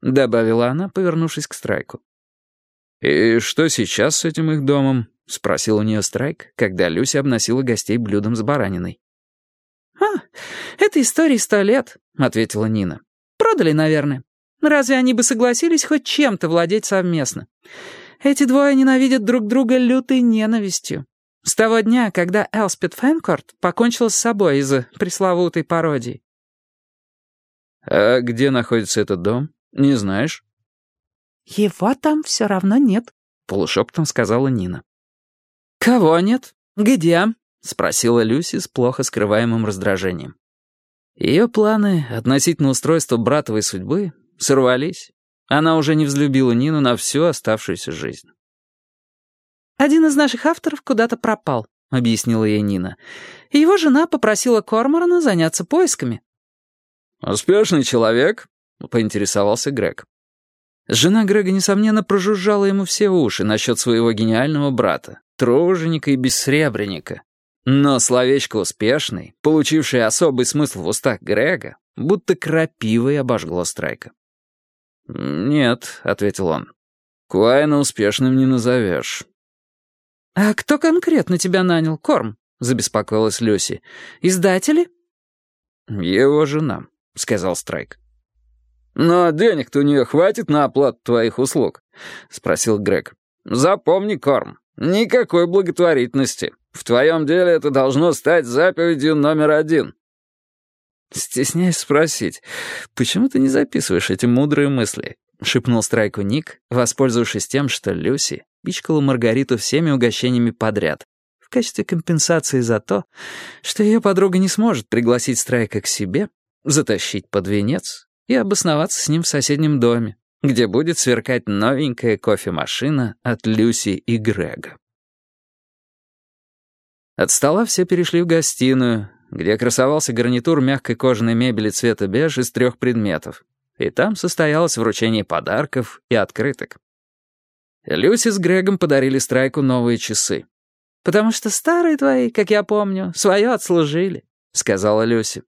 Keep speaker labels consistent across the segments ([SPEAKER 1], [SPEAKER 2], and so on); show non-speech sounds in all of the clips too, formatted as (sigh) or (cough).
[SPEAKER 1] — добавила она, повернувшись к Страйку. «И что сейчас с этим их домом?» — спросил у нее Страйк, когда Люси обносила гостей блюдом с бараниной.
[SPEAKER 2] «А, это история сто лет», — ответила Нина. «Продали, наверное. Разве они бы согласились хоть чем-то владеть совместно? Эти двое ненавидят друг друга лютой ненавистью. С того дня, когда Элспет Фэнкорт покончила с собой из-за пресловутой пародии».
[SPEAKER 1] «А где находится этот дом? Не знаешь?»
[SPEAKER 2] «Его там все равно нет», —
[SPEAKER 1] полушепотом сказала Нина.
[SPEAKER 2] «Кого нет? Где?»
[SPEAKER 1] — спросила Люси с плохо скрываемым раздражением. Ее планы относительно устройства братовой судьбы сорвались. Она уже не взлюбила Нину на всю оставшуюся жизнь.
[SPEAKER 2] «Один из наших авторов куда-то пропал», — объяснила ей Нина. «Его жена попросила Корморана заняться поисками».
[SPEAKER 1] «Успешный человек?» — поинтересовался Грег. Жена Грега, несомненно, прожужжала ему все уши насчет своего гениального брата, труженика и бессребреника. Но словечко «успешный», получившее особый смысл в устах Грега, будто крапивой обожгло Страйка. «Нет», — ответил он, — «Куайна успешным не назовешь».
[SPEAKER 2] «А кто конкретно тебя нанял, Корм?» — забеспокоилась Люси. «Издатели?»
[SPEAKER 1] «Его жена», — сказал Страйк. «Но денег-то у нее хватит на оплату твоих услуг?» — спросил Грег. «Запомни, Корм, никакой благотворительности. В твоем деле это должно стать заповедью номер один». «Стесняюсь спросить, почему ты не записываешь эти мудрые мысли?» — шепнул Страйку Ник, воспользовавшись тем, что Люси пичкала Маргариту всеми угощениями подряд, в качестве компенсации за то, что ее подруга не сможет пригласить Страйка к себе, затащить под венец и обосноваться с ним в соседнем доме, где будет сверкать новенькая кофемашина от Люси и Грега. От стола все перешли в гостиную, где красовался гарнитур мягкой кожаной мебели цвета беж из трех предметов, и там состоялось вручение подарков и открыток. Люси с Грегом подарили Страйку новые часы. «Потому что старые твои, как я помню, свое отслужили», — сказала Люси.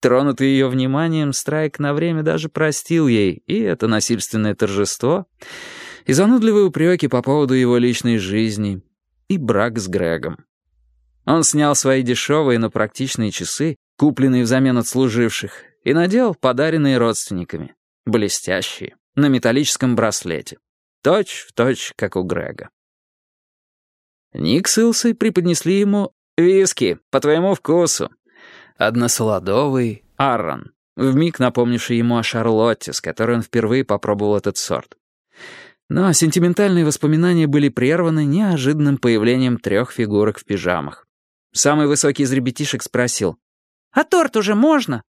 [SPEAKER 1] Тронутый ее вниманием, Страйк на время даже простил ей и это насильственное торжество, и занудливые упреки по поводу его личной жизни, и брак с Грегом. Он снял свои дешевые, но практичные часы, купленные взамен от служивших, и надел подаренные родственниками, блестящие, на металлическом браслете. Точь в точь, как у Грега. Ник с Илсой преподнесли ему «Виски, по твоему вкусу», Односолодовый Аррон, вмиг напомнивший ему о Шарлотте, с которой он впервые попробовал этот сорт. Но сентиментальные воспоминания были прерваны неожиданным появлением трех фигурок в пижамах. Самый высокий из ребятишек спросил.
[SPEAKER 2] «А торт уже можно?»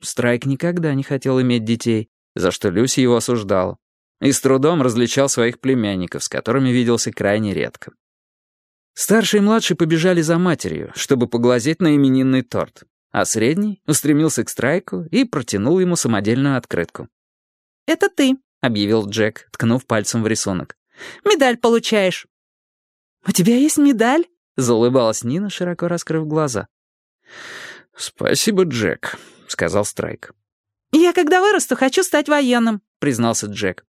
[SPEAKER 1] Страйк никогда не хотел иметь детей, за что Люси его осуждала, и с трудом различал своих племянников, с которыми виделся крайне редко. Старший и младший побежали за матерью, чтобы поглазеть на именинный торт, а средний устремился к Страйку и протянул ему самодельную открытку.
[SPEAKER 2] «Это ты», — объявил
[SPEAKER 1] Джек, ткнув пальцем в рисунок.
[SPEAKER 2] «Медаль получаешь». «У тебя есть медаль?»
[SPEAKER 1] — заулыбалась Нина, широко раскрыв глаза. «Спасибо, Джек», — сказал Страйк.
[SPEAKER 2] «Я, когда вырасту, хочу стать военным», — признался Джек.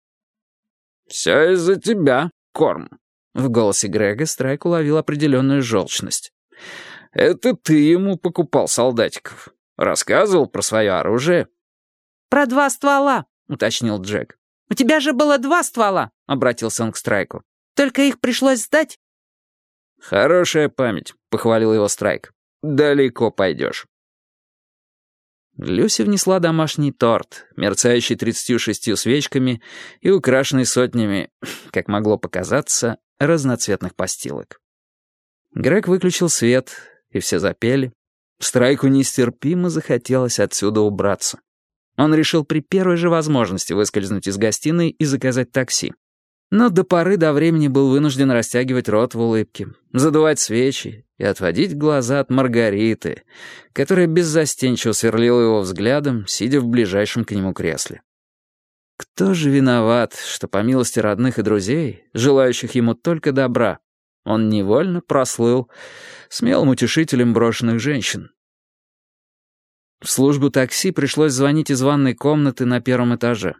[SPEAKER 1] «Все из-за тебя, Корм», в голосе Грега Страйк уловил определенную желчность. «Это ты ему покупал солдатиков. Рассказывал про свое оружие?»
[SPEAKER 2] «Про два ствола», — уточнил Джек. «У тебя же было два ствола», — обратился он к Страйку. «Только их пришлось сдать».
[SPEAKER 1] «Хорошая память», — похвалил его Страйк. «Далеко пойдешь». Люси внесла домашний торт, мерцающий тридцатью шестью свечками и украшенный сотнями, (sniffs) как могло показаться, разноцветных постилок. Грег выключил свет, и все запели. Страйку нестерпимо захотелось отсюда убраться. Он решил при первой же возможности выскользнуть из гостиной и заказать такси. Но до поры до времени был вынужден растягивать рот в улыбке, задувать свечи и отводить глаза от Маргариты, которая беззастенчиво сверлила его взглядом, сидя в ближайшем к нему кресле. Кто же виноват, что по милости родных и друзей, желающих ему только добра, он невольно прослыл смелым утешителем брошенных женщин? В службу такси пришлось звонить из ванной комнаты на первом этаже.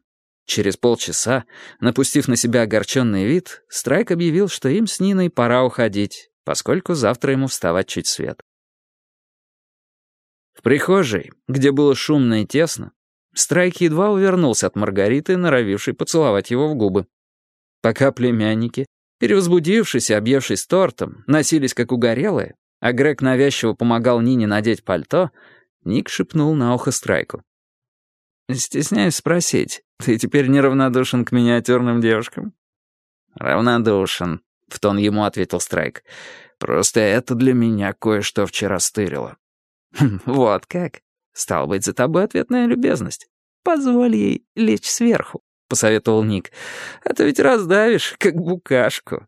[SPEAKER 1] Через полчаса, напустив на себя огорченный вид, Страйк объявил, что им с Ниной пора уходить, поскольку завтра ему вставать чуть свет. В прихожей, где было шумно и тесно, Страйк едва увернулся от Маргариты, норовившей поцеловать его в губы. Пока племянники, перевозбудившись и объевшись тортом, носились как угорелые, а Грег навязчиво помогал Нине надеть пальто, Ник шепнул на ухо Страйку. «Стесняюсь спросить, ты теперь неравнодушен к миниатюрным девушкам?» «Равнодушен», — в тон ему ответил Страйк. «Просто это для меня кое-что вчера стырило». «Хм, «Вот как? Стал быть, за тобой ответная любезность. Позволь ей лечь сверху», — посоветовал Ник. «А то ведь раздавишь, как букашку».